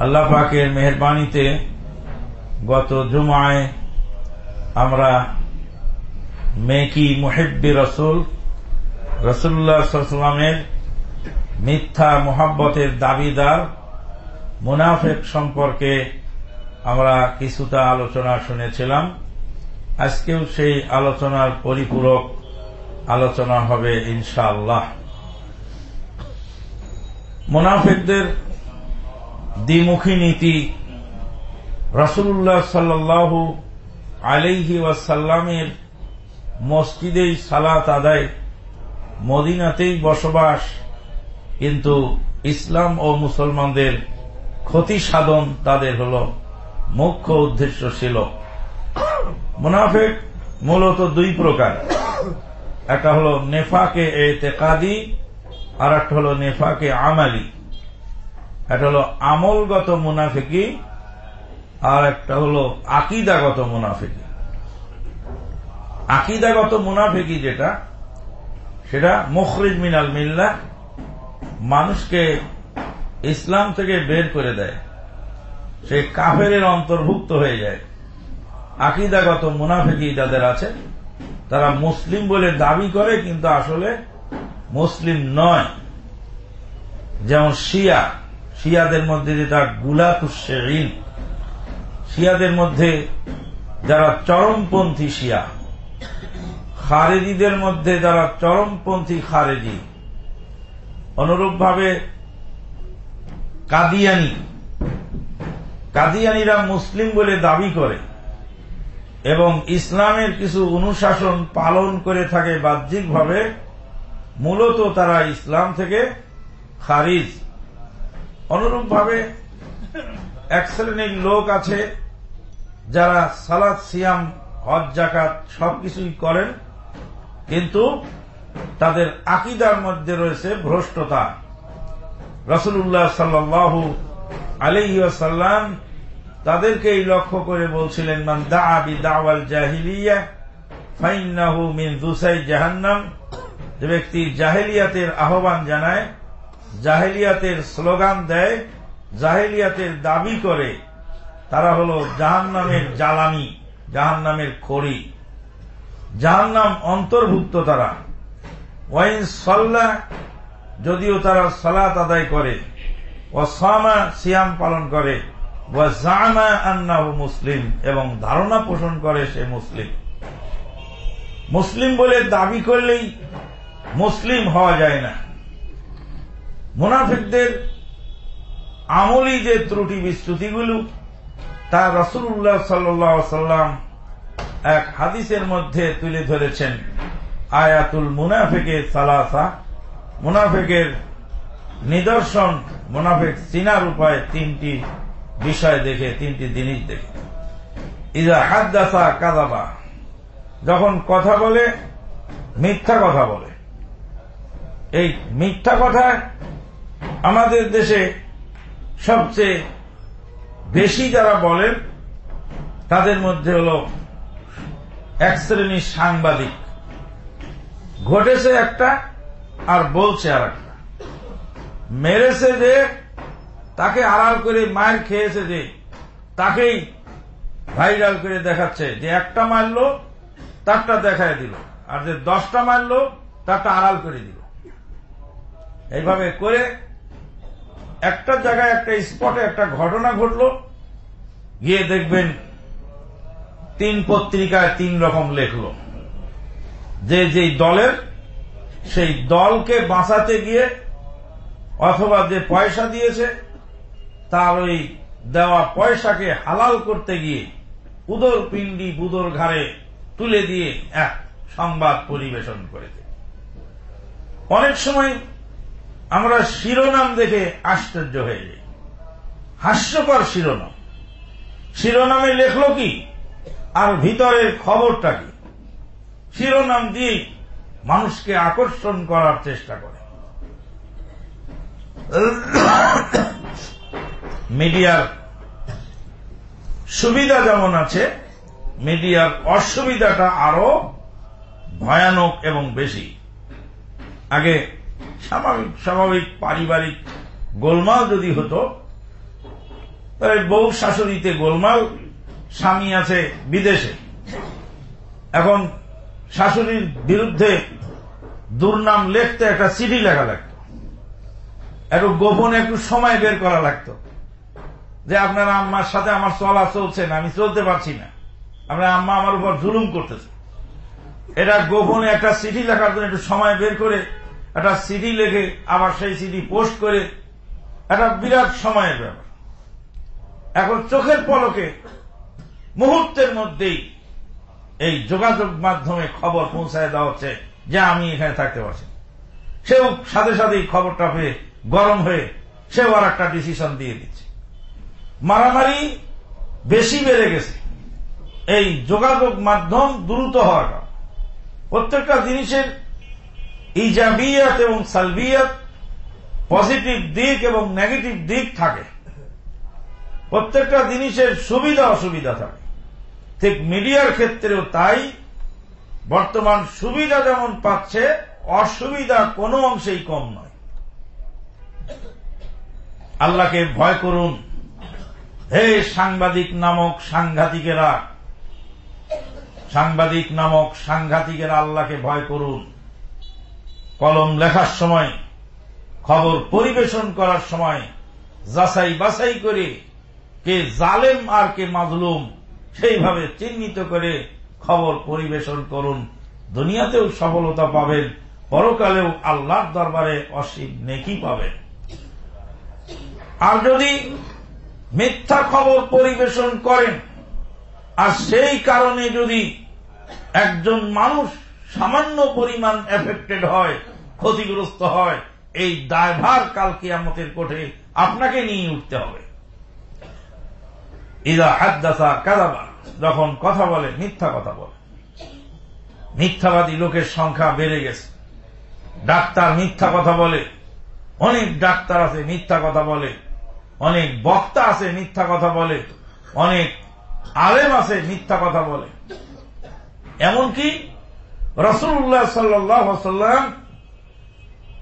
আল্লাহ পাকের মেহরবানিতে গত জুমায় আমরা মেকি মুহেব্বি রসুল রসুল্লাহ সাল্লামের মিথ্যা মোহাব্বতের দাবিদার, মুনাফেক সম্পর্কে আমরা কিছুটা আলোচনা শুনেছিলাম। আজকেও সেই আলোচনার পরিপূরক আলোচনা হবে ইনশাআল্লাহ। মুনাফেকদের দ্বিমুখী নীতি। রসুল্লাহ সাল্লাহু আলাইহি ওয়াসাল্লামের মসজিদেই সালাত আদায়, মদিনাতেই বসবাস। কিন্তু ইসলাম ও মুসলমানদের ক্ষতি সাধন তাদের হল মুখ্য উদ্দেশ্য ছিল। মুনাফেক মূলত দুই প্রকার। একটা হল নেফাকে এতেকাদি আর একটা হল নেফাকে আমালি। একটা হল আমলগত মুনাফেকি আর একটা হল আকিদাগত মুনাফেকি। আকিদাগত মুনাফেকি যেটা, সেটা মুখরিজ মিনাল মিল্লা মানুষকে ইসলাম থেকে বের করে দেয়। সে কাফের অন্তর্ভুক্ত হয়ে যায়। আকিদাগত মুনাফেকি যাদের আছে, তারা মুসলিম বলে দাবি করে, কিন্তু আসলে মুসলিম নয়। যেমন শিয়া শিয়াদের মধ্যে যেটা গুলাতুসেরিন শিয়াদের মধ্যে যারা চরমপন্থী শিয়া, খারেজিদের মধ্যে যারা চরমপন্থী খারেজি, অনুরূপভাবে কাদিয়ানি, কাদিয়ানিরা মুসলিম বলে দাবি করে এবং ইসলামের কিছু অনুশাসন পালন করে থাকে বাহ্যিকভাবে, মূলত তারা ইসলাম থেকে খারিজ। অনুরূপভাবে এক শ্রেণির লোক আছে যারা সালাদ সিয়াম, হজ জাকাত সবকিছুই করেন, কিন্তু তাদের আকিদার মধ্যে রয়েছে ভ্রষ্টতা। রসুল্লাহ সাল্লু আলহিসাল্লাম তাদেরকেই লক্ষ্য করে বলছিলেন, মান দাবি দাওয়াল জাহিলিয়া ফাইন্নাহু মিন দুসাই জাহান্নাম। যে ব্যক্তি জাহেলিয়াতের আহ্বান জানায় জাহেলিয়াতের স্লোগান দেয়, জাহেলিয়াতের দাবি করে, তারা হল জাহান নামের জ্বালানি জাহান নামের খড়ি। জাহান নাম অন্তর্ভুক্ত তারা। ওয়াইন সল্লা, যদিও তারা সালাত আদায় করে ও সামা, সিয়াম পালন করে মুসলিম, এবং ধারণা পোষণ করে সে মুসলিম। মুসলিম বলে দাবি করলেই মুসলিম হওয়া যায় না। মুনাফিকদের আমলি যে ত্রুটি বিস্তুতিগুলো, তা রসুল্লাহ সাল্লাম এক হাদিসের মধ্যে তুলে ধরেছেন। আয়াতুল মুনাফেকের সালাসা, মুনাফেকের নিদর্শন, মুনাফেক চিনার উপায় তিনটি বিষয় দেখে, তিনটি জিনিস দেখে। ইজা হাদ্দাসা কাদাবা যখন কথা বলে, মিথ্যা কথা বলে। এই মিথ্যা কথা আমাদের দেশে সবচেয়ে বেশি যারা বলেন, তাদের মধ্যে হল এক শ্রেণির সাংবাদিক। ঘটেছে একটা আর বলছে আর একটা। মেরেছে যে, তাকে আড়াল করে মায়ের খেয়েছে যে, তাকেই ভাইরাল করে দেখাচ্ছে যে একটা মারলো, তারটা দেখায় দিল। আর যে দশটা মারলো, তারটা আড়াল করে দিল। এইভাবে করে একটা জায়গায়, একটা স্পটে একটা ঘটনা ঘটল। গিয়ে দেখবেন তিন পত্রিকায় তিন রকম লেখল। যে যেই দলের, সেই দলকে বাঁচাতে গিয়ে অথবা যে পয়সা দিয়েছে, তার ওই দেওয়া পয়সাকে হালাল করতে গিয়ে উদর পিণ্ডি বুদর ঘাড়ে তুলে দিয়ে এক সংবাদ পরিবেশন করেছে। অনেক সময় আমরা শিরোনাম দেখে আশ্চর্য হয়ে যাই। হাস্যকর শিরোনাম। শিরোনামে লেখল কি? আর ভিতরের খবরটা কি? শিরোনাম দিয়ে মানুষকে আকর্ষণ করার চেষ্টা করে। মিডিয়ার সুবিধা যেমন আছে, মিডিয়ার অসুবিধাটা আরও ভয়ানক এবং বেশি। আগে স্বাভাবিক স্বাভাবিক পারিবারিক গোলমাল যদি হতো তাই বউ শাশুড়িতে গোলমাল, স্বামী আছে বিদেশে। এখন শাশুড়ির বিরুদ্ধে দুর্নাম লিখতে একটা চিঠি লেখা লাগতো। একটু গোপনে, একটু সময় বের করা লাগতো। যে আপনার আম্মার সাথে আমার চলা চলছে না, আমি চলতে পারছি না। আপনার আম্মা আমার উপর জুলুম করতেছে। এটা গোপনে একটা চিঠি লেখার জন্য একটু সময় বের করে একটা সিডি লেখে, আবার সেই সিডি পোস্ট করে, একটা বিরাট সময়ের ব্যাপার। এখন চোখের পলকে, মুহূর্তের মধ্যেই এই যোগাযোগ মাধ্যমে খবর পৌঁছায় দেওয়া হচ্ছে যে আমি এখানে থাকতে পারছি সেও সাথে সাথেই খবরটা পেয়ে গরম হয়ে সেও আর একটা ডিসিশন দিয়ে দিচ্ছে। মারামারি বেশি বেড়ে গেছে। এই যোগাযোগ মাধ্যম দ্রুত হওয়ার প্রত্যেকটা জিনিসের ইজাবিয়াত এবং সালবিয়াত পজিটিভ দিক এবং নেগেটিভ দিক থাকে। প্রত্যেকটা জিনিসের সুবিধা, অসুবিধা থাকে। ঠিক মিডিয়ার ক্ষেত্রেও তাই। বর্তমান সুবিধা যেমন পাচ্ছে, অসুবিধা কোনো অংশেই কম নয়। আল্লাহকে ভয় করুন। হে সাংবাদিক নামক সাংঘাতিকেরা, সাংবাদিক নামক সাংঘাতিকেরা আল্লাহকে ভয় করুন। কলম লেখার সময়, খবর পরিবেশন করার সময়, যাচাই বাছাই করে কে জালেম আর কে মাজলুম সেইভাবে চিহ্নিত করে খবর পরিবেশন করুন। দুনিয়াতেও সফলতা পাবেন, পরকালেও আল্লাহর দরবারে অসীম নেকি পাবেন। আর যদি মিথ্যা খবর পরিবেশন করেন, আর সেই কারণে যদি একজন মানুষ সামান্য পরিমাণ এফেক্টেড হয়, ক্ষতিগ্রস্ত হয়, এই দায়ভার কাল কিয়ামতের কোঠে আপনাকে নিয়ে উঠতে হবে। ইদা হাদ্দাসা কাদাবা যখন কথা বলে, মিথ্যা কথা বলে। মিথ্যাবাদী লোকের সংখ্যা বেড়ে গেছে। ডাক্তার মিথ্যা কথা বলে, অনেক ডাক্তার আছে মিথ্যা কথা বলে, অনেক বক্তা আছে মিথ্যা কথা বলে, অনেক আলেম আছে মিথ্যা কথা বলে। এমনকি রসুল্লাহ সাল্লাম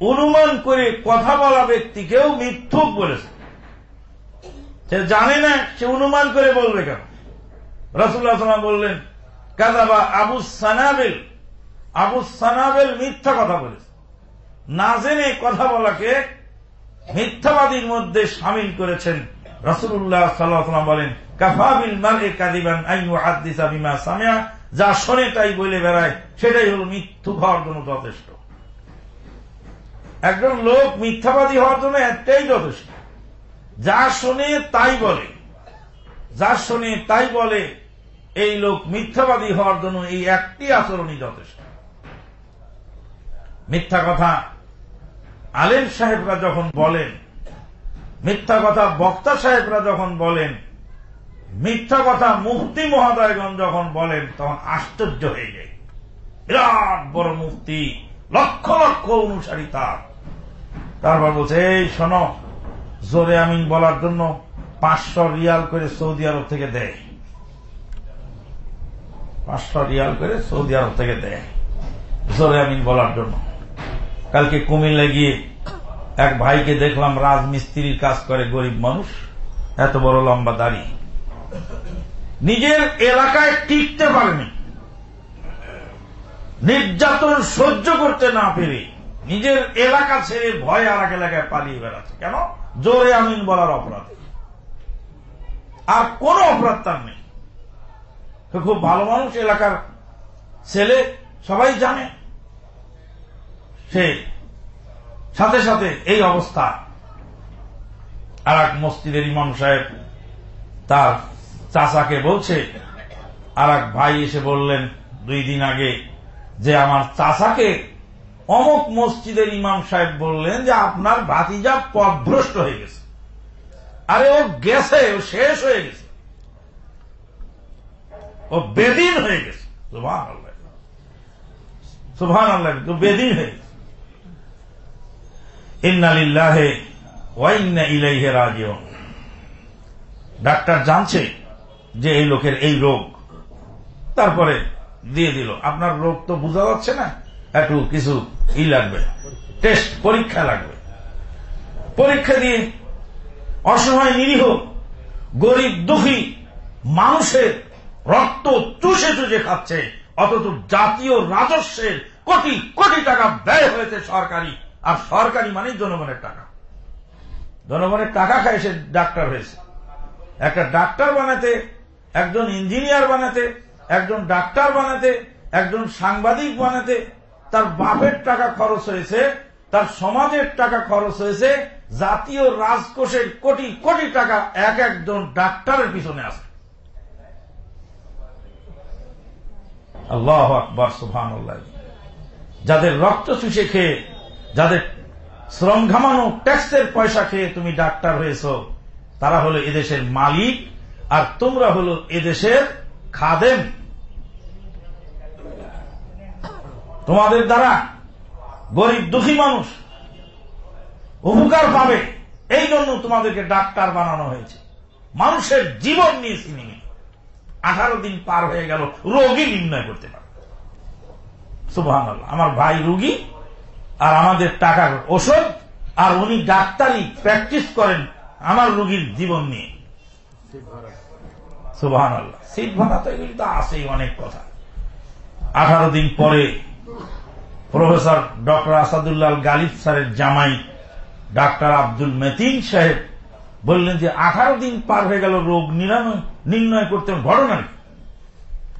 অনুমান করে কথা বলা ব্যক্তিকেও মিথ্যুক বলেছে। সে জানে না, সে অনুমান করে বলবে কেন? রসুল্লাহ সাল্লাম বললেন কাদাবা আবু সানাবেল। আবু সানাবেল মিথ্যা কথা বলেছে। না জেনে কথা বলাকে মিথ্যাবাদীর মধ্যে সামিল করেছেন রসুল্লাহ সাল্লাম বলেন কাফাবিল মারে কাদিবান আইনু হাদিসা বিমা সামিয়া যা শোনে তাই বলে বেড়ায়, সেটাই হল মৃত্যু হওয়ার জন্য যথেষ্ট। একজন লোক মিথ্যাবাদী হওয়ার জন্য একটাই যথেষ্ট। যা শোনে তাই বলে। যা শোনে তাই বলে, এই লোক মিথ্যাবাদী হওয়ার জন্য এই একটি আচরণই যথেষ্ট। মিথ্যা কথা আলেম সাহেবরা যখন বলেন, মিথ্যা কথা বক্তা সাহেবরা যখন বলেন মিথ্যা কথা মুফতি মহোদয়গণ যখন বলেন, তখন আশ্চর্য হয়ে যায়। বিরাট বড় মুফতি, লক্ষ লক্ষ অনুসারী তার। তারপর বলছে, এই শোনো, জোরে আমিন বলার জন্য পাঁচশো রিয়াল করে সৌদি আরব থেকে দেয় পাঁচশো রিয়াল করে সৌদি আরব থেকে দেয় জোরে আমিন বলার জন্য। কালকে কুমিল্লা গিয়ে এক ভাইকে দেখলাম, রাজমিস্ত্রির কাজ করে গরিব মানুষ, এত বড় লম্বা দাড়ি। নিজের এলাকায় টিকতে পারেনি। নির্যাতন সহ্য করতে না পেরে নিজের এলাকা ছেড়ে ভয় আর এক এলাকায় পালিয়ে বেড়াচ্ছে। কেন? জোরে আমিন বলার অপরাধ। আর কোন অপরাধ তার নেই। খুব ভালো মানুষ, এলাকার ছেলে, সবাই জানে। সে সাথে সাথে এই অবস্থা। আর এক মসজিদের ইমাম সাহেব তার চাচাকে বলছে আর ভাই এসে বললেন, দুই দিন আগে যে আমার চাচাকে অমুক মসজিদের ইমাম সাহেব বললেন যে আপনার ভাতিজা পথভ্রষ্ট হয়ে গেছে। আরে ও গেছে, ও শেষ হয়ে গেছে। ও বেদিন হয়ে গেছে। সুভান আল্লাহ সুভান আল্লাহ বেদিন হয়ে গেছে। ইন্নালিল্লাহে ওয়াইন্না ইলাইহে রাজিউন। ডাক্তার জানছে যে এই লোকের এই রোগ। তারপরে দিয়ে দিল। আপনার রোগ তো বোঝা যাচ্ছে না। একটু কিছু ই লাগবে। টেস্ট, পরীক্ষা লাগবে। পরীক্ষা দিয়ে অসহায়, নিরীহ, গরিব, দুঃখী মানুষের রক্ত চুষে চুষে খাচ্ছে। অথচ জাতীয় রাজস্বের কোটি কোটি টাকা ব্যয় হয়েছে সরকারি। আর সরকারি মানেই জনগণের টাকা। জনগণের টাকা খায় সে ডাক্তার হয়েছে। একটা ডাক্তার বানাতে একজন ইঞ্জিনিয়ার বানাতে, একজন ডাক্তার বানাতে, একজন সাংবাদিক বানাতে, তার বাপের টাকা খরচ হয়েছে, তার সমাজের টাকা খরচ হয়েছে, জাতীয় রাজকোষের কোটি কোটি টাকা এক একজন ডাক্তারের পিছনে আছে। আল্লাহ আকবর সুহান যাদের রক্ত চুষে খেয়ে, যাদের শ্রম ঘামানো, ট্যাক্সের পয়সা খেয়ে তুমি ডাক্তার হয়েছ, তারা হলো এদেশের মালিক আর তোমরা হলো এদেশের খাদেম। তোমাদের দ্বারা গরিব দুঃখী মানুষ উপকার পাবে। এই জন্য তোমাদেরকে ডাক্তার বানানো হয়েছে। মানুষের জীবন নিয়ে সিনেমি আঠারো দিন পার হয়ে গেল, রোগী নির্ণয় করতে পারে সুবাহ আমার ভাই রুগী আর আমাদের টাকার ওষুধ, আর উনি ডাক্তারি প্র্যাকটিস করেন আমার রুগীর জীবন নিয়ে। সিট ভাড়া। তো এগুলি তো আসেই অনেক কথা। আঠারো দিন পরে প্রফেসর ডক্টর আসাদুল্লাহ গালিব স্যারের জামাই ডাক্তার আব্দুল মেতিন সাহেব বললেন যে, আঠারো দিন পার হয়ে গেল রোগ নিরাময়, নির্ণয় করতে ঘটনা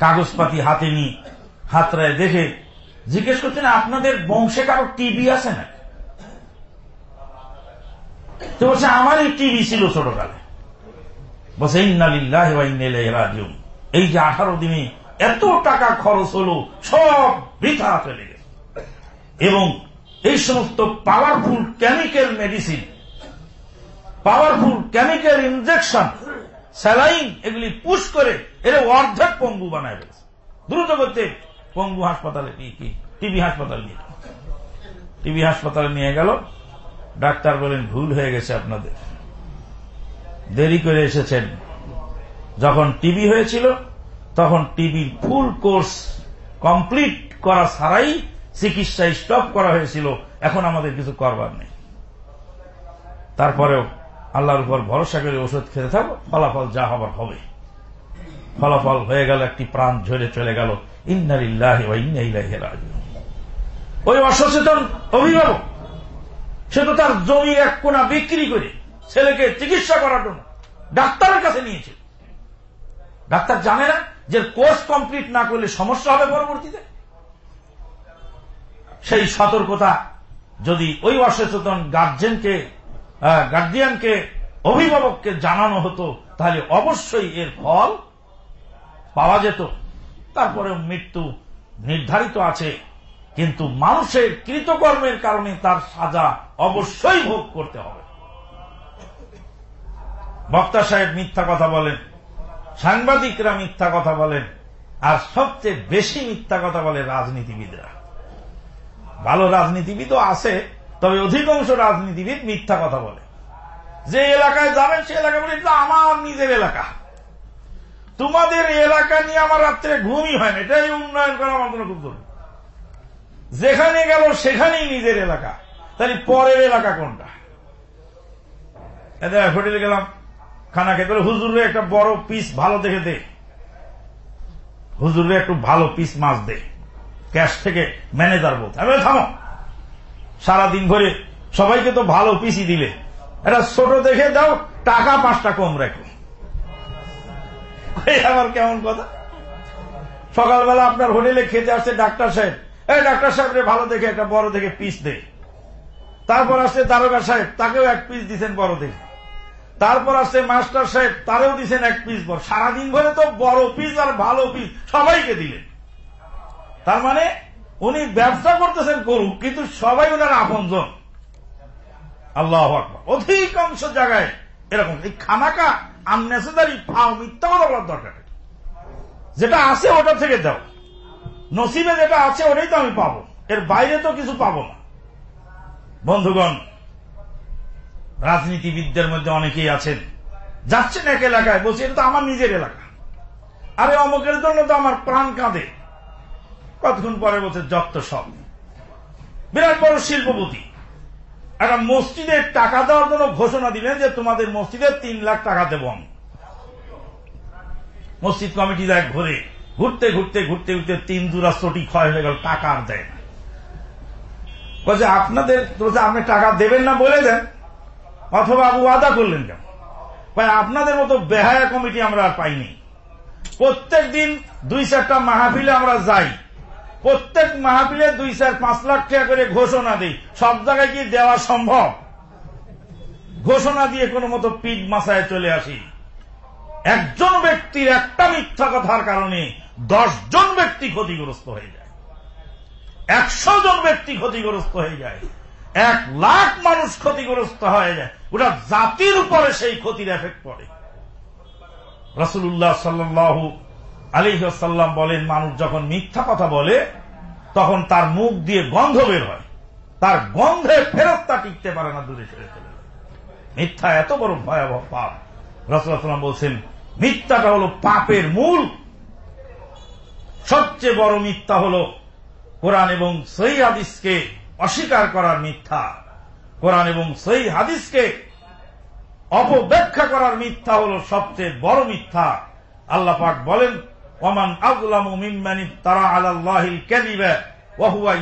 কাগজপাতি হাতে নিয়ে হাতরায় দেখে জিজ্ঞেস করছেন, আপনাদের বংশে কারও টিভি আছে না তো বলছে, আমারই টিভি ছিল ছোটকালে। বসে ইন্নালিল্লাহ এই যে আঠারো দিনে এত টাকা খরচ হলো, সব বৃথা চলে গেছে। এবং এই সমস্ত powerful chemical medicine powerful chemical injection saline এগুলি পুশ করে এর অর্ধেক পঙ্গু বানায় ফেলছে। দ্রুত করতে পঙ্গু হাসপাতালে টিবি হাসপাতাল নিয়ে টিবি হাসপাতালে নিয়ে গেল, ডাক্তার বলেন, ভুল হয়ে গেছে আপনাদের। দেরি করে এসেছেন। যখন টিভি হয়েছিল, তখন টিবির ফুল কোর্স কমপ্লিট করা ছাড়াই চিকিৎসায় স্টপ করা হয়েছিল। এখন আমাদের কিছু করবার নেই। তারপরেও আল্লাহর উপর ভরসা করে ওষুধ খেতে থাকো, ফলাফল যা হবার হবে। ফলাফল হয়ে গেল, একটি প্রাণ ঝরে চলে গেল। ইন্নারিল্লাহ ওই অসচেতন অভিভাবক, সে তো তার জমি এক কোনা বিক্রি করে ছেলেকে চিকিৎসা করার জন্য ডাক্তারের কাছে নিয়েছে ডাক্তার জানে না যে কোর্স কমপ্লিট না করলে সমস্যা হবে পরবর্তীতে। সেই সতর্কতা যদি ওই অসচেতন গার্জেনকে গার্ডিয়ানকে অভিভাবককে জানানো হতো, তাহলে অবশ্যই এর ফল পাওয়া যেত। তারপরে মৃত্যু নির্ধারিত আছে, কিন্তু মানুষের কৃতকর্মের কারণে তার সাজা অবশ্যই ভোগ করতে হবে। বক্তা সাহেব মিথ্যা কথা বলেন, সাংবাদিকরা মিথ্যা কথা বলেন, আর সবচেয়ে বেশি মিথ্যা কথা বলে রাজনীতিবিদরা। ভালো রাজনীতিবিদও আছে, তবে অধিকাংশ রাজনীতিবিদ মিথ্যা কথা বলে। যে এলাকায় যাবেন সে এলাকা বলে আমার নিজের এলাকা। তোমাদের এলাকা নিয়ে আমার রাত্রে ঘুমই হয় না। এটাই উন্নয়ন করা আমার কোনো খুব যেখানে গেল সেখানেই নিজের এলাকা। তাহলে পরের এলাকা কোনটা? হোটেলে গেলাম। খানা খেতে হুজুরে একটা বড় পিস ভালো দেখে দে। হুজুরে একটু ভালো পিস মাছ দে। ক্যাশ থেকে ম্যানেজার বলতে আমি থামো। সারাদিন ভরে সবাইকে তো ভালো পিসি দিলে। এটা ছোট দেখে দাও, টাকা পাঁচটা কম রাখো। আবার কেমন কথা? সকালবেলা আপনার হোটেলে খেতে আসছে ডাক্তার সাহেব। এই ডাক্তার সাহেব রে, ভালো দেখে, একটা বড় দেখে পিস দে। তারপর আসছে দারোগা সাহেব, তাকেও এক পিস দিচ্ছেন বড় দেখে। তারপর আসছে মাস্টার সাহেব তারেও দিচ্ছেন এক পিস বড় সারাদিন ধরে তো বড় পিস আর ভালো পিস সবাইকে দিলেন। তার মানে উনি ব্যবসা করতেছেন করুক, কিন্তু সবাই ওনার আপনজন। আল্লাহ অধিকাংশ জায়গায় এরকম। এই খানাকা আননেসেসারি ফাও, মিথ্যা কথা বলার দরকার যেটা আছে ওটা থেকে দাও নসিবে যেটা আছে ওটাই তো আমি পাবো। এর বাইরে তো কিছু পাবো না। বন্ধুগণ রাজনীতিবিদদের মধ্যে অনেকেই আছেন। যাচ্ছেন এক এলাকায়, বলছে, এটা তো আমার নিজের এলাকা। আরে, অমুকের জন্য তো আমার প্রাণ কাঁদে। কতক্ষণ পরে বলছে যত্ত সব। বিরাট বড় শিল্পপতি। একটা মসজিদের টাকা দেওয়ার জন্য ঘোষণা দিলেন যে, তোমাদের মসজিদে তিন লাখ টাকা দেব আমি। মসজিদ কমিটি দেয় ঘুরে, ঘুরতে ঘুরতে ঘুরতে ঘুরতে তিন দুরা ক্ষয় হয়ে গেল, টাকা আর দেয় না। বলছে, আপনাদের আপনি টাকা দেবেন না বলে দেন। অথবা আবু আদা করলেন কেন? আপনাদের মতো বেহায়া কমিটি আমরা আর পাইনি। প্রত্যেক দিন দুই চারটা মাহফিলে আমরা যাই। প্রত্যেক মাহফিলে দুই চার পাঁচ লাখ টাকা করে ঘোষণা দিই। সব জায়গায় কি দেওয়া সম্ভব? ঘোষণা দিয়ে কোনো মতো পিঠ মাসায় চলে আসি। একজন ব্যক্তির একটা মিথ্যা কথার কারণে জন ব্যক্তি ক্ষতিগ্রস্ত হয়ে যায়। একশো জন ব্যক্তি ক্ষতিগ্রস্ত হয়ে যায়। এক লাখ মানুষ ক্ষতিগ্রস্ত হয়ে যায়। ওটা জাতির উপরে সেই ক্ষতির এফেক্ট পড়ে। রসুল্লাহ সাল্লাহ আলী সাল্লাম বলেন, মানুষ যখন মিথ্যা কথা বলে, তখন তার মুখ দিয়ে গন্ধ বের হয়। তার গন্ধে ফেরতটা টিকতে পারে না, দূরে সরে চলে মিথ্যা এত বড় ভয়াবহ পাপ। রসুল্লাহাম বলছেন, মিথ্যাটা হল পাপের মূল। সবচেয়ে বড় মিথ্যা হল কোরআন এবং সই হাদিসকে অস্বীকার করার মিথ্যা। কোরআন এবং সেই হাদিসকে অপব্যাখ্যা করার মিথ্যা হল সবচেয়ে বড় মিথ্যা। আল্লাহ পাক বলেন, ওমান আজলামু মিম্মানি তারা হুয়া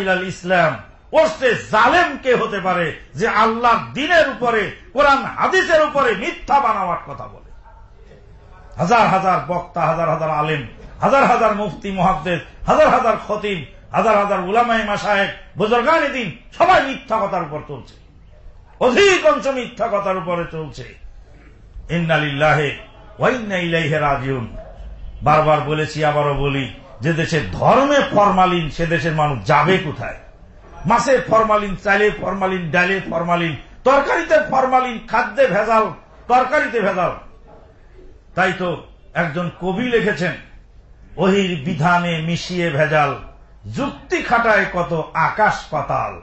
ইলাল ইসলাম। ওরসে জালেম কে হতে পারে যে আল্লাহ দিনের উপরে, কোরআন হাদিসের উপরে মিথ্যা বানাবার কথা বলে? হাজার হাজার বক্তা, হাজার হাজার আলেম, হাজার হাজার মুফতি মহাদ্দেশ হাজার হাজার খতিব হাজার হাজার উলামাই মাসায়েক বুজর্গানি দিন, সবাই মিথ্যা কথার উপর চলছে। অধিকাংশ মিথ্যা কথার উপরে চলছে। ইন্নালিল্লাহে ওয়াইন্না রাজিউন। বারবার বলেছি, আবারও বলি, যে দেশে ধর্মে ফরমালিন, সে দেশের মানুষ যাবে কোথায়? মাছে ফরমালিন, চাইলে ফরমালিন, ডালে ফরমালিন, তরকারিতে ফরমালিন, খাদ্যে ভেজাল, তরকারিতে ভেজাল। তাই তো একজন কবি লিখেছেন, ওহির বিধানে মিশিয়ে ভেজাল যুক্তি খাটায় কত আকাশ পাতাল,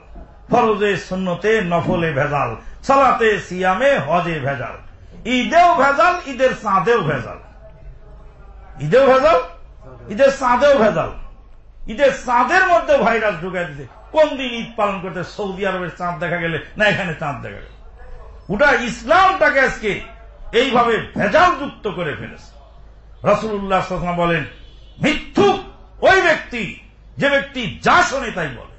ফরজে শূন্যতে নফলে ভেজাল, সালাতে সিয়ামে হজে ভেজাল। ঈদেও ভেজাল, ঈদের চাঁদেও ভেজাল। ঈদেও ভেজাল, ঈদের চাঁদেও ভেজাল। ঈদের চাঁদের মধ্যে ভাইরাস ঢুকাই দিতে কোন দিন ঈদ পালন করতে সৌদি আরবের চাঁদ দেখা গেলে? না, এখানে চাঁদ দেখা গেল। ওটা ইসলামটাকে আজকে এইভাবে ভেজাল যুক্ত করে ফেলেছে। রসুল্লাহ বলেন, মিথ্যুক ওই ব্যক্তি যে ব্যক্তি যা শোনে তাই বলে।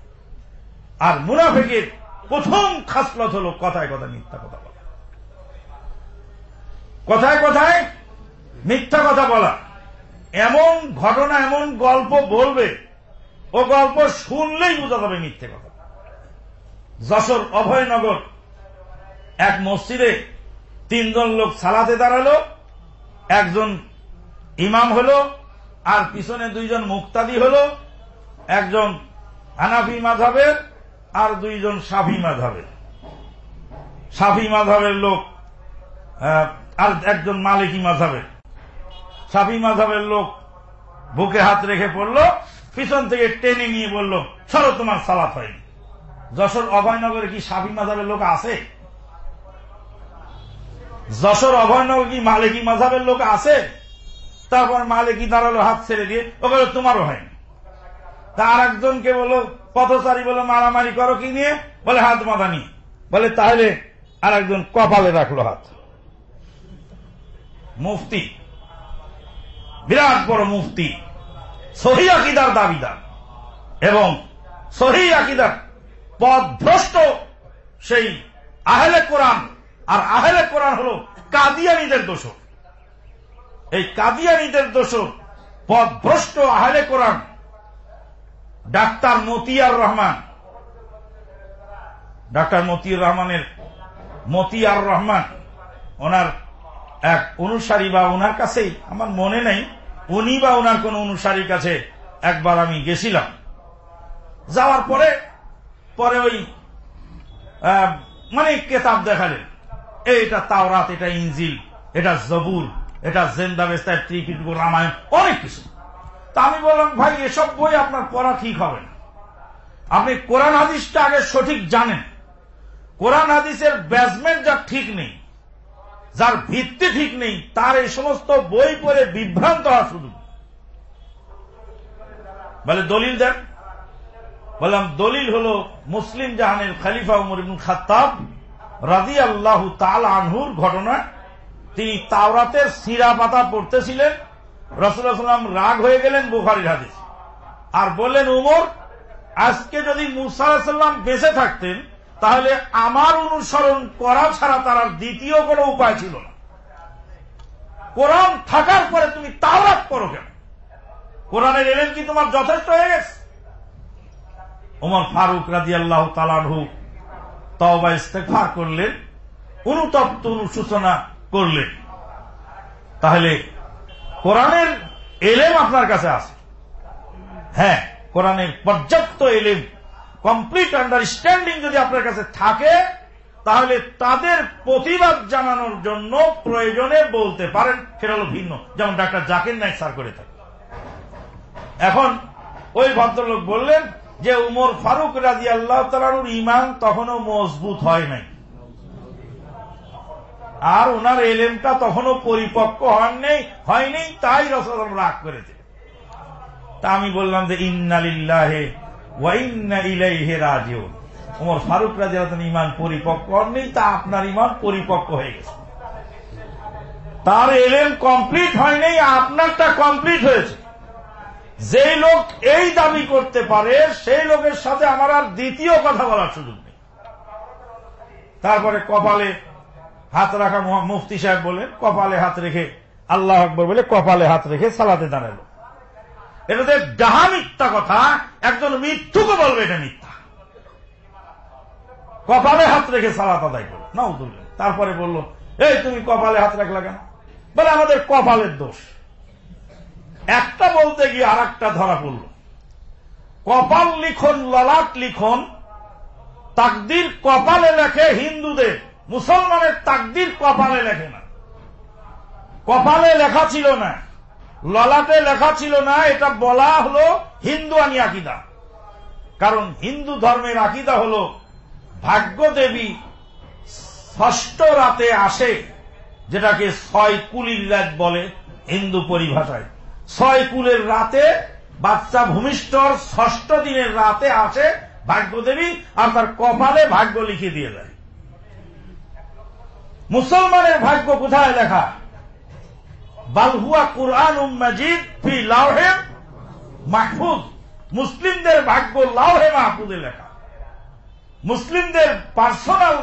আর মুনাফেকের প্রথম খাসলত হল কথায় কথা মিথ্যা কথা বলা। কথায় কথায় মিথ্যা কথা বলা। এমন ঘটনা, এমন গল্প বলবে, ও গল্প শুনলেই বোঝা যাবে মিথ্যে কথা। যশোর অভয়নগর এক মসজিদে তিনজন লোক সালাতে দাঁড়াল, একজন ইমাম হলো, আর পিছনে দুইজন মুক্তাদি হলো একজন হানাফি মাধাবের আর দুইজন সাফি মাধাবের সাফি মাধাবের লোক আর একজন মালিকি মাধাবের সাফি মাধাবের লোক বুকে হাত রেখে পড়ল, পিছন থেকে টেনে নিয়ে বলল সরো তোমার সালাত হয়নি। যশোর অভয়নগরে কি সাফি মাধাবের লোক আছে? যশোর অভয়নগর কি মালিকি মাধাবের লোক আছে? তারপর মালিকি দাঁড়াল হাত ছেড়ে দিয়ে, ও বলে তোমারও হয়নি। তার একজনকে বলো, পথচারী বলো, মারামারি করো, কি নিয়ে? বলে, হাত মাথা নিয়ে। বলে, তাহলে আর একজন কপালে রাখল হাত। মুফতি। বিরাট বড় মুফতি। সহি আকিদার দাবিদার। এবং সহি আকিদার পদভ্রষ্ট সেই আহেলে কোরআন। আর আহেলে কোরআন হল কাদিয়ানিদের দোষ এই কাদিয়ানিদের দোষ পদভ্রষ্ট আহেলে কোরআন ডাক্তার মতিয়ার রহমান। ডাক্তার মতিয়ার রহমানের মতিয়ার রহমান, ওনার এক অনুসারী বা ওনার কাছেই, আমার মনে নেই, উনি বা ওনার কোন অনুসারীর কাছে একবার আমি গেছিলাম। যাওয়ার পরে পরে ওই মানে কেতাব দেখালেন এটা তাওরাত, এটা ইঞ্জিল এটা জবুর, এটা জেন্দাবেস্তায় ত্রিপিটকু রামায়ণ, অনেক কিছু। তা আমি বললাম, ভাই, এসব বই আপনার পড়া ঠিক হবে না। আপনি কোরআন হাদিসটা আগে সঠিক জানেন। কোরআন হাদিসের বেসমেন্ট যা ঠিক নেই, যার ভিত্তি ঠিক নেই, তার এই সমস্ত বই পড়ে বিভ্রান্ত হওয়া শুধু। বলে, দলিল দেন। বললাম, দলিল হল মুসলিম জাহানের খালিফা উমর ইবুল খাত্তাব রাজি আল্লাহ তাল আনহুর ঘটনা। তিনি তাওরাতের সিরা পাতা পড়তেছিলেন রসুল্লাহাম রাগ হয়ে গেলেন বুখারির হাদিস। আর বললেন, উমর, আজকে যদি মুসাল্লাম বেঁচে থাকতেন, তাহলে আমার অনুসরণ করা ছাড়া তার আর দ্বিতীয় কোনো উপায় ছিল না। কোরআন থাকার পরে তুমি তাওরাত করো কেন? কোরআনের এলেন কি তোমার যথেষ্ট হয়ে গেছে? ওমর ফারুক রাজি আল্লাহ তালানহু তবা ইস্তেফার করলেন, অনুতপ্ত অনুসূচনা করলেন। তাহলে কোরআনের এলেম আপনার কাছে আছে। হ্যাঁ কোরআনের পর্যাপ্ত এলেম কমপ্লিট আন্ডারস্ট্যান্ডিং যদি আপনার কাছে থাকে, তাহলে তাদের প্রতিবাদ জানানোর জন্য প্রয়োজনে বলতে পারেন, সেটা ভিন্ন। যেমন ডাক্তার জাকির নাইক স্যার করে থাকে এখন ওই ভদ্রলোক বললেন যে, উমর ফারুক রাজি আল্লাহ তালানুর ইমান তখনও মজবুত হয় নাই। আর ওনার এলেমটা তখনও পরিপক্ক হননি, হয়নি, তাই রসল রাগ করেছে। তা আমি বললাম যে ইন্নালিল্লাহে ওয়াইন্না ইলাইহে রাজিউন। ওমর ফারুক রাজি ইমান পরিপক্ক হননি, তা আপনার ইমান পরিপক্ক হয়ে গেছে। তার এলেম কমপ্লিট হয়নি, আপনারটা কমপ্লিট হয়েছে। যে লোক এই দাবি করতে পারে, সেই লোকের সাথে আমার আর দ্বিতীয় কথা বলার সুযোগ নেই। তারপরে কপালে হাত রাখা মুফতি সাহেব বলেন কপালে হাত রেখে, আল্লাহ আকবর বলে কপালে হাত রেখে সালাতে দাঁড়াল। এটা যে ডাহা মিথ্যা কথা, একজন মিথ্যুকে বলবে এটা মিথ্যা। কপালে হাত রেখে সালাত আদায় করো নাও তুললেন তারপরে বলল, এই তুমি কপালে হাত রাখলা কেন? বলে, আমাদের কপালের দোষ। একটা বলতে গিয়ে আর একটা ধরা পড়ল। কপাল লিখন, ললাট লিখন, তাকদির কপালে লেখে হিন্দুদের। মুসলমানের তাকদির কপালে লেখে না। কপালে লেখা ছিল না। ললাতে লেখা ছিল না, এটা বলা হলো আনি আকিদা। কারণ হিন্দু ধর্মের আকিদা হল ভাগ্য দেবী ষষ্ঠ রাতে আসে, যেটাকে ছয় কুলির রাত বলে হিন্দু পরিভাষায়। ছয় কুলের রাতে বাচ্চা ভূমিষ্ঠর ষষ্ঠ দিনের রাতে আসে ভাগ্যদেবী, আর তার কপালে ভাগ্য লিখে দিয়ে দেয়। মুসলমানের ভাগ্য কোথায় লেখা? বালহুয়া কুরআন মাজিদ ফি লাউহে মাহফুজ। মুসলিমদের ভাগ্য লাউহে মাহফুজে লেখা। মুসলিমদের পার্সোনাল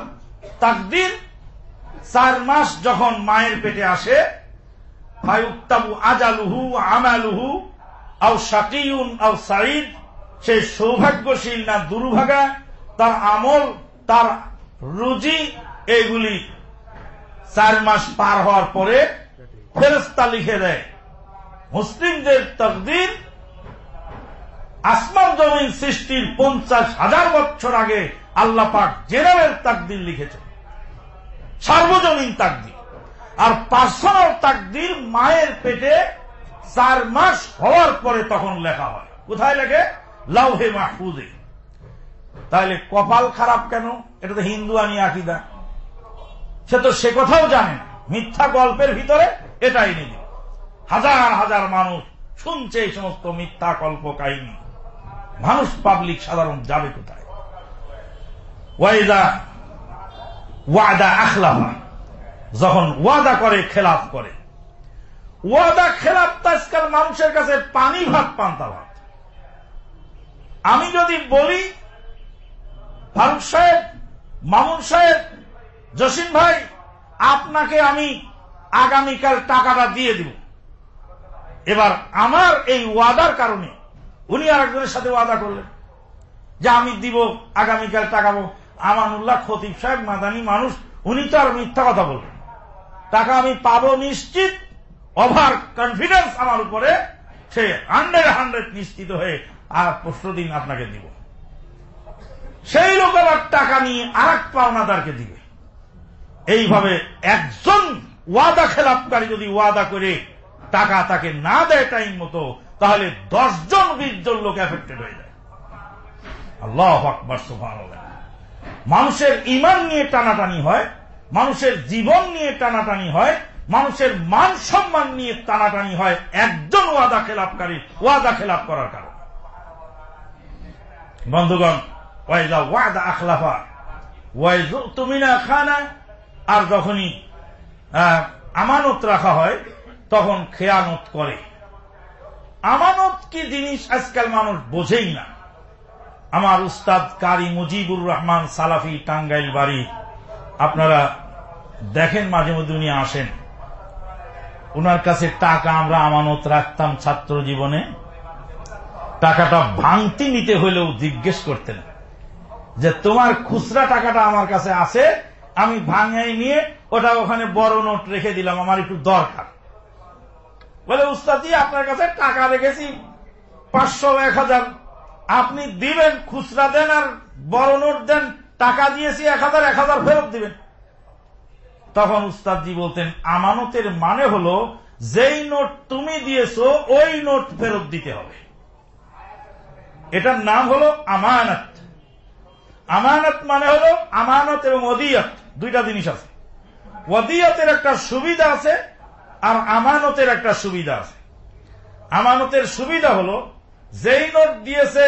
তাকদির চার মাস যখন মায়ের পেটে আসে, ফায়ুক্তাবু আজালুহু আমালুহু, আও শাকিউন আও সাইদ সে সৌভাগ্যশীল না দুর্ভাগা, তার আমল, তার রুজি, এইগুলি চার মাস পার হওয়ার পরে ফেরস্তা লিখে দেয়, মুসলিমদের তকদির আসমান জমিন সৃষ্টির পঞ্চাশ হাজার বছর আগে আল্লাহ পাক জেনারেল তাকদির লিখেছে সার্বজনীন তাকদির। আর পার্সোনাল তাকদির মায়ের পেটে চার মাস হওয়ার পরে তখন লেখা হয়। কোথায় লেখে? লাউহে মাহফুজে। তাহলে কপাল খারাপ কেন? এটা তো হিন্দু আনি আকিদা। সে তো সে কথাও জানে। মিথ্যা গল্পের ভিতরে এটাই নিবি হাজার হাজার মানুষ শুনছে এই সমস্ত মিথ্যা কল্প কাহিনী। মানুষ পাবলিক সাধারণ যাবে কোথায়? ওয়াইদা ওয়াদা আখলাফা। যখন ওয়াদা করে, খেলাফ করে। ওয়াদা, খেলাফ আজকাল মানুষের কাছে পানি ভাত, পান্তা ভাত। আমি যদি বলি, ফারুক সাহেব, মামুন সাহেব জসিম ভাই, আপনাকে আমি আগামীকাল টাকাটা দিয়ে দিব। এবার আমার এই ওয়াদার কারণে উনি আরেকজনের সাথে ওয়াদা করলেন যে আমি দিব, আগামীকাল টাকা আমানুল্লাহ খতিব সাহেব, মাদানি মানুষ, উনি তো আর মিথ্যা কথা বলবেন। টাকা আমি পাবো নিশ্চিত ওভার কনফিডেন্স আমার উপরে সে হান্ড্রেড হান্ড্রেড নিশ্চিত হয়ে আর পরশু দিন আপনাকে দিব। সেই লোক আবার টাকা নিয়ে আর এক পাওনাদারকে দিবে। এইভাবে একজন ওয়াদা খেলাপকারী যদি ওয়াদা করে টাকা তাকে না দেয় টাইম মতো, তাহলে দশজন বিশ লোক এফেক্টেড হয়ে যায়। আল্লাহ আকবর সুফান মানুষের ইমান নিয়ে টানাটানি হয়, মানুষের জীবন নিয়ে টানাটানি হয়, মানুষের মান সম্মান নিয়ে টানাটানি হয় একজন ওয়াদা খেলাপকারী ওয়াদা খেলাপ করার কারণে। বন্ধুগণ ওয়াইদা ওয়াদা আখলাফা ওয়াইজ তুমি না খানা আর যখনই আমানত রাখা হয়, তখন খেয়ানত করে। আমানত কি জিনিস আজকাল মানুষ বোঝেই না। আমার উস্তাদ কারি মুজিবুর রহমান সালাফি টাঙ্গাইল বাড়ি, আপনারা দেখেন মাঝে মধ্যে উনি আসেন। ওনার কাছে টাকা আমরা আমানত রাখতাম ছাত্র জীবনে। টাকাটা ভাঙতি নিতে হলেও জিজ্ঞেস করতেন যে, তোমার খুচরা টাকাটা আমার কাছে আছে? আমি ভাঙাই নিয়ে ওটা ওখানে বড় নোট রেখে দিলাম, আমার একটু দরকার। বলে, উস্তাদি, আপনার কাছে টাকা রেখেছি, পাঁচশো এক হাজার। আপনি দিবেন, খুচরা দেন আর বড় নোট দেন, টাকা দিয়েছি এক হাজার এক হাজার ফেরত দিবেন। তখন উস্তাদজি বলতেন, আমানতের মানে হল, যেই নোট তুমি দিয়েছ, ওই নোট ফেরত দিতে হবে। এটার নাম হলো আমানত। আমানত মানে হলো আমানত এবং অদিয়ত দুইটা জিনিস আছে। অদিয়তের একটা সুবিধা আছে আর আমানতের একটা সুবিধা আছে। আমানতের সুবিধা হলো, যেই নোট দিয়েছে,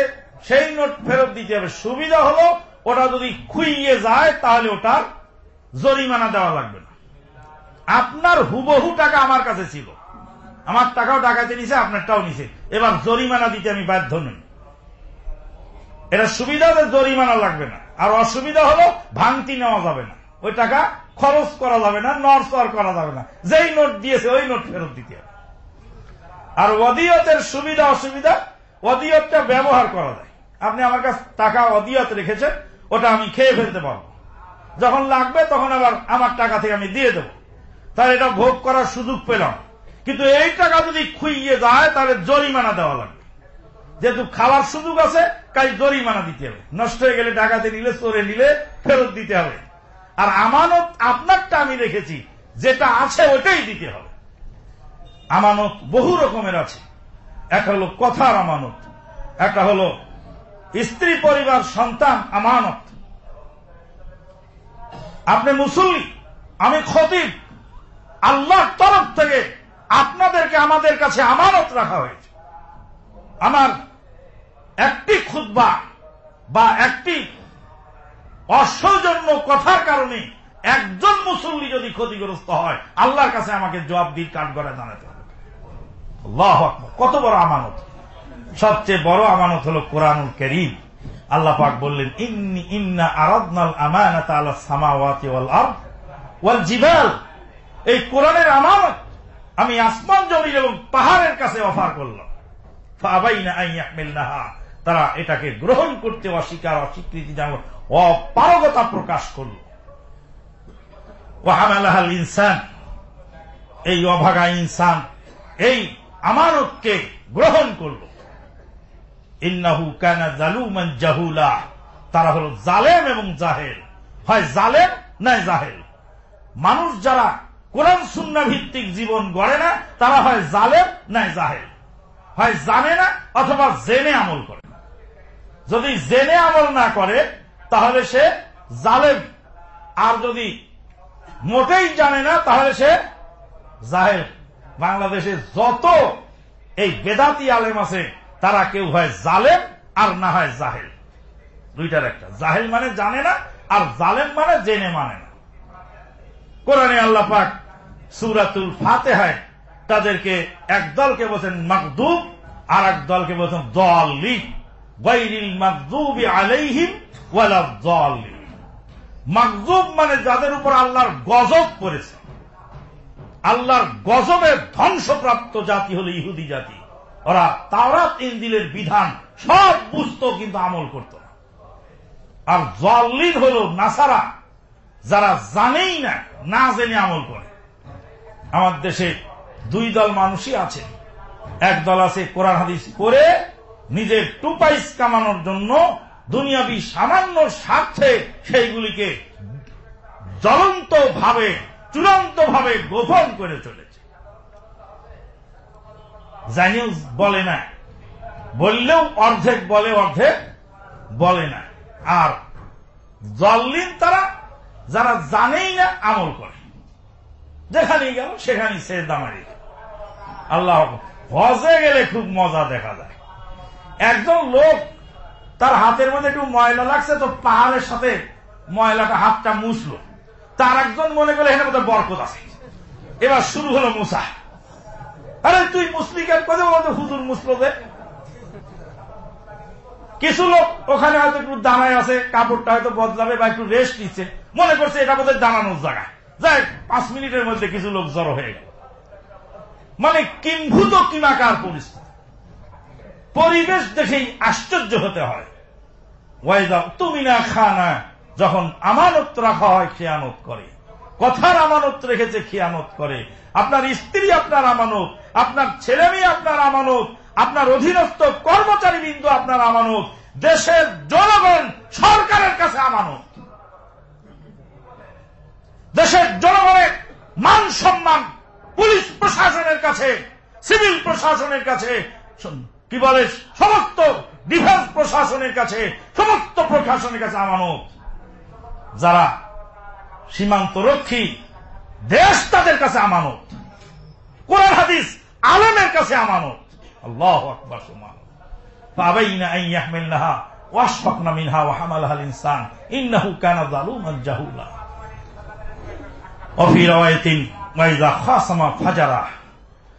সেই নোট ফেরত দিতে হবে। সুবিধা হলো, ওটা যদি খুইয়ে যায়, তাহলে ওটার জরিমানা দেওয়া লাগবে না। আপনার হুবহু টাকা আমার কাছে ছিল। আমার টাকাও টাকাতে নিছে, আপনারটাও নিছে। এবার জরিমানা দিতে আমি বাধ্য নই। এটা সুবিধা জরিমানা লাগবে না। আর অসুবিধা হলো ভাঙতি নেওয়া যাবে না। ওই টাকা খরচ করা যাবে না নরসর করা যাবে না। যেই নোট দিয়েছে, ওই নোট ফেরত দিতে হবে। আর অদিয়তের সুবিধা, অসুবিধা অদিয়তটা ব্যবহার করা যায়। আপনি আমার কাছে টাকা অদিয়ত রেখেছেন, ওটা আমি খেয়ে ফেলতে পারব। যখন লাগবে, তখন আবার আমার টাকা থেকে আমি দিয়ে দেবো। তাহলে এটা ভোগ করার সুযোগ পেলাম। কিন্তু এই টাকা যদি খুইয়ে যায়, তাহলে জরিমানা দেওয়া লাগবে। যেহেতু খাওয়ার সুযোগ আছে, কাজ জরিমানা দিতে হবে। নষ্ট হয়ে গেলে টাকাতে নিলে, চোরে নিলে ফেরত দিতে হবে। আর আমানত আপনারটা আমি রেখেছি, যেটা আছে ওটাই দিতে হবে। আমানত বহু রকমের আছে। একটা হলো কথার আমানত, একটা হলো স্ত্রী পরিবার সন্তান আমানত। আপনি মুসল্লি, আমি খতিব, আল্লাহর তরফ থেকে আপনাদেরকে আমাদের কাছে আমানত রাখা হয়েছে। আমার একটি খুদ্া বা একটি অসৌজন্য কথার কারণে একজন মুসল্লি যদি ক্ষতিগ্রস্ত হয়, আল্লাহর কাছে আমাকে জবাব দিয়ে কাঠ করে জানাতে হবে। কত বড় আমানত? সবচেয়ে বড় আমানত হল কোরআনুল করিম। আল্লাহ পাক বললেন, ইন্নি ইন্না আরাদনাল আমানাত আলা সামাওয়াতি ওয়াল আরদ ওয়াল জিবাল। এই কোরআনের আমানত আমি আসমান, জমিন এবং পাহাড়ের কাছে অফার ইয়াহমিলনাহা তারা এটাকে গ্রহণ করতে অস্বীকার, অস্বীকৃতি জানাল, অপারগতা প্রকাশ করল। ওয়াহামালাহাল ইনসান, এই অভাগা ইনসান, এই আমানতকে গ্রহণ করল। ইন্নাহু কানা জালুমান জাহুলা, তারা হল জালেম এবং জাহেল। হয় জালেম নয় জাহেল? মানুষ যারা কোরআন সুন্না ভিত্তিক জীবন গড়ে না, তারা হয় জালেম নয় জাহেল। হয় জানে না অথবা জেনে আমল করে না। যদি জেনে আমল না করে, তাহলে সে জালেম। আর যদি মোটেই জানে না, তাহলে সে জাহেল। বাংলাদেশে যত এই বেদাতি আলেম আছে, তারা কেউ হয় জালেম আর না হয় জাহেল। দুইটার একটা। জাহেল মানে জানে না, আর জালেম মানে জেনে মানে না। কোরআনে আল্লাহ পাক সুরাতুল ফাতে হয় তাদেরকে এক দলকে বলছেন মকদুব আর এক দলকে বলছেন দলি গৈরিল মকদুবি আলাইহিম ওয়ালা দলি মকদুব মানে যাদের উপর আল্লাহর গজব পড়েছে। আল্লাহর গজবের ধ্বংসপ্রাপ্ত জাতি হল ইহুদি জাতি। ওরা তাওরাত ইন্দিলের বিধান সব বুঝত কিন্তু আমল করত না। আর জল্লিদ হল নাসারা, যারা জানেই না না জেনে আমল করে। আমার দেশে দুই দল মানুষই আছে। এক দল আছে কোরআন হাদিস করে নিজের টুপাইস কামানোর জন্য দুনিয়াবি সামান্য স্বার্থে সেইগুলিকে জ্বলন্ত ভাবে চূড়ান্ত ভাবে গোপন করে চলেছে। জানিও বলে না। বললেও অর্ধেক বলে অর্ধেক বলে না। আর জল্লিন তারা, যারা জানেই না আমল করে। যেখানেই গেল, সেখানেই সে দামারি আল্লাহ হজে গেলে খুব মজা দেখা যায়। একজন লোক তার হাতের মধ্যে একটু ময়লা লাগছে, তো পাহাড়ের সাথে ময়লাটা হাতটা মুছলো। তার একজন মনে করলে, এখানে মধ্যে বরকত আছে। এবার শুরু হলো মুসা আরে, তুই মুসলিকের কথা বলতো হুজুর মুসলোদে কিছু লোক ওখানে হয়তো একটু দাঁড়ায় আছে, কাপড়টা হয়তো বদলাবে বা একটু রেস্ট নিচ্ছে। মনে করছে এটা বোধহয় দাঁড়ানোর জায়গা। যাই পাঁচ মিনিটের মধ্যে কিছু লোক জড়ো হয়ে গেল। মানে কিম্ভূত কিমাকার পরিস্থিতি। পরিবেশ দেখেই আশ্চর্য হতে হয়। তুমি না খানা, যখন আমানত রাখা হয় খেয়ানত করে। কথার আমানত রেখেছে খেয়ানত করে। আপনার স্ত্রী আপনার আমানত, আপনার ছেলে মেয়ে আপনার আমানত, আপনার অধীনস্থ কর্মচারী বিন্দু আপনার আমানত, দেশের জনগণ সরকারের কাছে আমানত। দেশের জনগণের মান সম্মান পুলিশ প্রশাসনের কাছে সিভিল প্রশাসনের কাছে কি বলে সমস্ত ডিফেন্স প্রশাসনের কাছে সমস্ত প্রশাসনের কাছে আমানত যারা সীমান্ত রক্ষী দেশ তাদের কাছে আমানত কোরআন হাদিস আলমের কাছে আমানত আল্লাহ আকবর সুমান فأبين أن يحملنها وأشفقن منها وحملها الإنسان إنه كان ظلوما جهولا وفي رواية ফাজারা।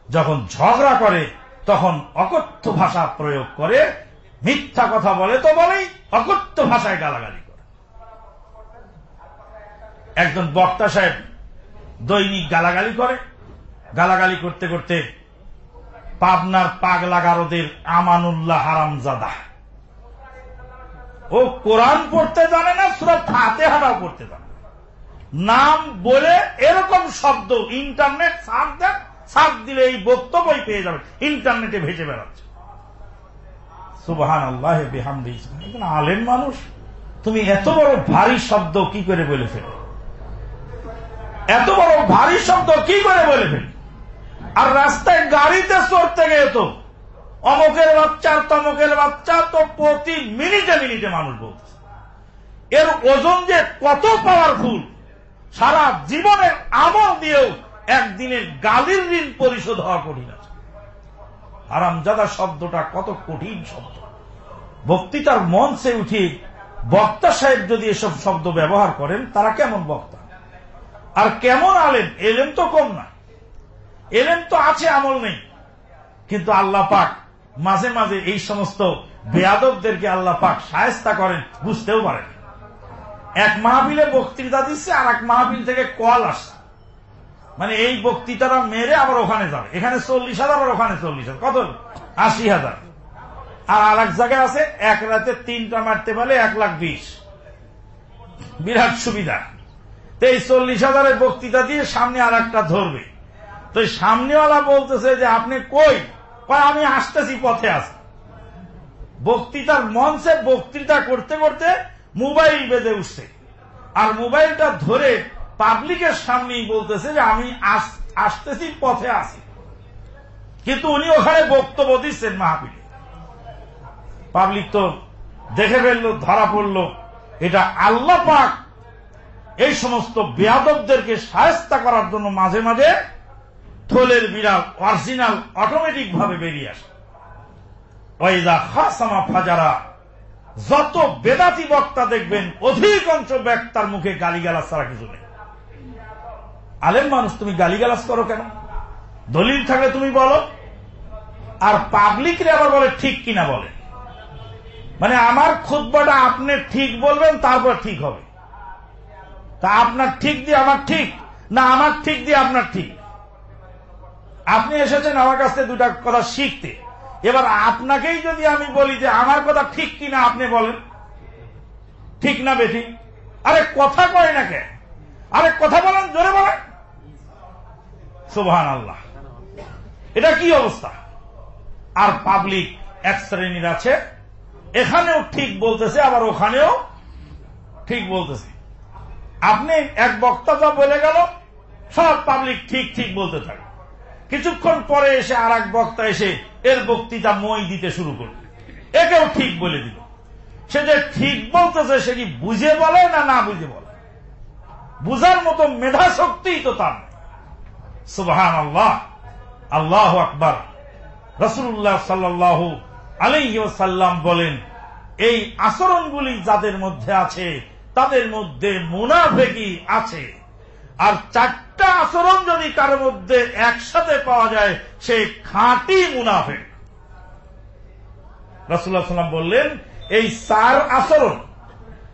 যখন ঝগড়া করে, তখন অকথ্য ভাষা প্রয়োগ করে, মিথ্যা কথা বলে তো বলেই অকথ্য ভাষায় গালাগালি করে। একজন বক্তা সাহেব দৈনিক গালাগালি করে। গালাগালি করতে করতে পাবনার পাগলাগারদের আমানুল্লাহ হারামজাদা। ও কোরআন পড়তে জানে না, সুরা হারাও পড়তে জানে নাম বলে এরকম শব্দ, ইন্টারনেট সার্চ দেন, সার্চ দিলে এই বক্তব্যই পেয়ে যাবে ইন্টারনেটে ভেসে বেড়াচ্ছে। সুবাহান আল্লাহ বেহামদি আলেম মানুষ, তুমি এত বড় ভারী শব্দ কি করে বলে ফেলো? এত বড় ভারী শব্দ কি করে বলে ফেলি? আর রাস্তায় গাড়িতে চড়তে গিয়ে তো অমকের বাচ্চা, তমকের বাচ্চা তো প্রতি মিনিটে মিনিটে মানুষ বলতেছে। এর ওজন যে কত পাওয়ারফুল সারা জীবনের আমল দিয়েও একদিনের গালির ঋণ পরিশোধ হওয়া কঠিন আছে। আরামজাদা শব্দটা কত কঠিন শব্দ। বক্তৃতার মঞ্চে উঠে বক্তা সাহেব যদি এসব শব্দ ব্যবহার করেন, তারা কেমন বক্তা? আর কেমন আলেন এলেন তো কম না। এলেন তো আছে, আমল নেই। কিন্তু আল্লাহ পাক মাঝে মাঝে এই সমস্ত বেয়াদবদেরকে আল্লাহ পাক সায়স্তা করেন, বুঝতেও পারেন এক মাহবিলে বক্তৃতা দিচ্ছে আর এক মাহবিল থেকে কল আসছে। মানে এই বক্তৃতাটা মেরে আবার ওখানে যাবে। এখানে চল্লিশ হাজার আর ওখানে চল্লিশ হাজার। কত? আশি হাজার। আর আর এক জায়গায় আছে, এক রাতে তিনটা মারতে পারলে এক লাখ বিশ। বিরাট সুবিধা। তো এই চল্লিশ হাজারের বক্তৃতা দিয়ে সামনে আর একটা ধরবে। তো সামনেওয়ালা বলতেছে যে, আপনি কই? আমি আসতেছি, পথে আস বক্তৃতার মঞ্চে বক্তৃতা করতে করতে মোবাইল বেঁধে উঠছে। আর মোবাইলটা ধরে পাবলিকের সামনেই বলতেছে যে আমি আসতেছি, পথে আসি কিন্তু উনি ওখানে বক্তব্য দিচ্ছেন মাহবিলে পাবলিক তো দেখে ফেলল, ধরা পড়ল। এটা আল্লাহ পাক এই সমস্ত বেয়াদবদেরকে সায়স্তা করার জন্য মাঝে মাঝে থলের বিড়াল অরিজিনাল অটোমেটিক ভাবে বেরিয়ে আসে। ওয়াইদা খাসামা ফাজারা যত বেদাতি বক্তা দেখবেন অধিকাংশ ব্যক্তার মুখে গালিগালাজ ছাড়া কিছু নেই। আলেম মানুষ, তুমি গালিগালাজ করো কেন? দলিল থাকলে তুমি বলো। আর পাবলিকরে আবার বলে, ঠিক কিনা? বলে। মানে আমার খুদ্বাটা আপনি ঠিক বলবেন, তারপর ঠিক হবে। তা আপনার ঠিক দিয়ে আমার ঠিক, না আমার ঠিক দিয়ে আপনার ঠিক? আপনি এসেছেন আমার কাছ থেকে দুটা কথা শিখতে। এবার আপনাকেই যদি আমি বলি যে আমার কথা ঠিক কিনা আপনি বলেন। ঠিক না বেঠি। আরে কথা কয় না কে? আরে কথা বলেন, জোরে বলেন। সুবহান আল্লাহ এটা কি অবস্থা? আর পাবলিক এক শ্রেণির আছে, এখানেও ঠিক বলতেছে, আবার ওখানেও ঠিক বলতেছে। আপনি এক বক্তা যা বলে গেল, সব পাবলিক ঠিক ঠিক বলতে থাকে। কিছুক্ষণ পরে এসে আর এক বক্তা এসে এর বক্তৃতা মই দিতে শুরু করল। একেও ঠিক বলে দিল। সে যে ঠিক বলতেছে, সে কি বুঝে বলে না না বুঝে বলে? বুঝার মতো মেধা শক্তি তো তার সুবহান আল্লাহ আল্লাহ আকবর। রসুল্লাহ সাল্লাহ আলহ্লাম বলেন, এই আচরণগুলি যাদের মধ্যে আছে, তাদের মধ্যে মুনাফেকি আছে। আর চারটি চারটা আচরণ যদি কারোর মধ্যে একসাথে পাওয়া যায়, সে খাঁটি মুনাফেক। রাসুল্লাহ সাল্লাম বললেন, এই চার আচরণ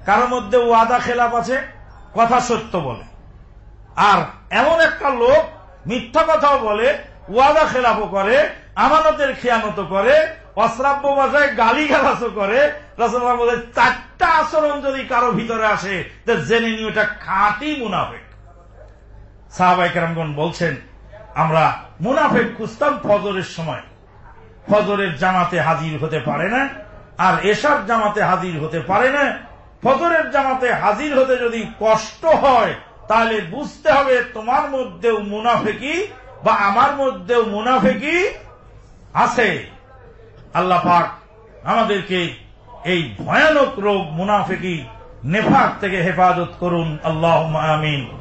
কারোর মধ্যে ওয়াদা খেলাপ আছে? কথা সত্য বলে। আর এমন একটা লোক মিথ্যা কথাও বলে, ওয়াদা, খেলাফও করে, আমানতের খেয়ানত করে, অশ্রাব্য ভাষায় গালি গালাসও করে। রসল্লাহ বলে চারটা আচরণ যদি কারও ভিতরে আসে তো জেনে নিয়ে ওটা খাঁটি মুনাফেক। সাহাবাই কেরামগণ বলছেন, আমরা মুনাফেক খুঁজতাম ফজরের সময়, ফজরের জামাতে হাজির হতে পারে না, আর এসব জামাতে হাজির হতে পারে না। ফজরের জামাতে হাজির হতে যদি কষ্ট হয়, তাহলে বুঝতে হবে তোমার মধ্যেও মুনাফেকি বা আমার মধ্যেও মুনাফেকি আছে। আল্লাহ পাক আমাদেরকে এই ভয়ানক রোগ মুনাফেকি নেফাক থেকে হেফাজত করুন। আল্লাহ আমিন।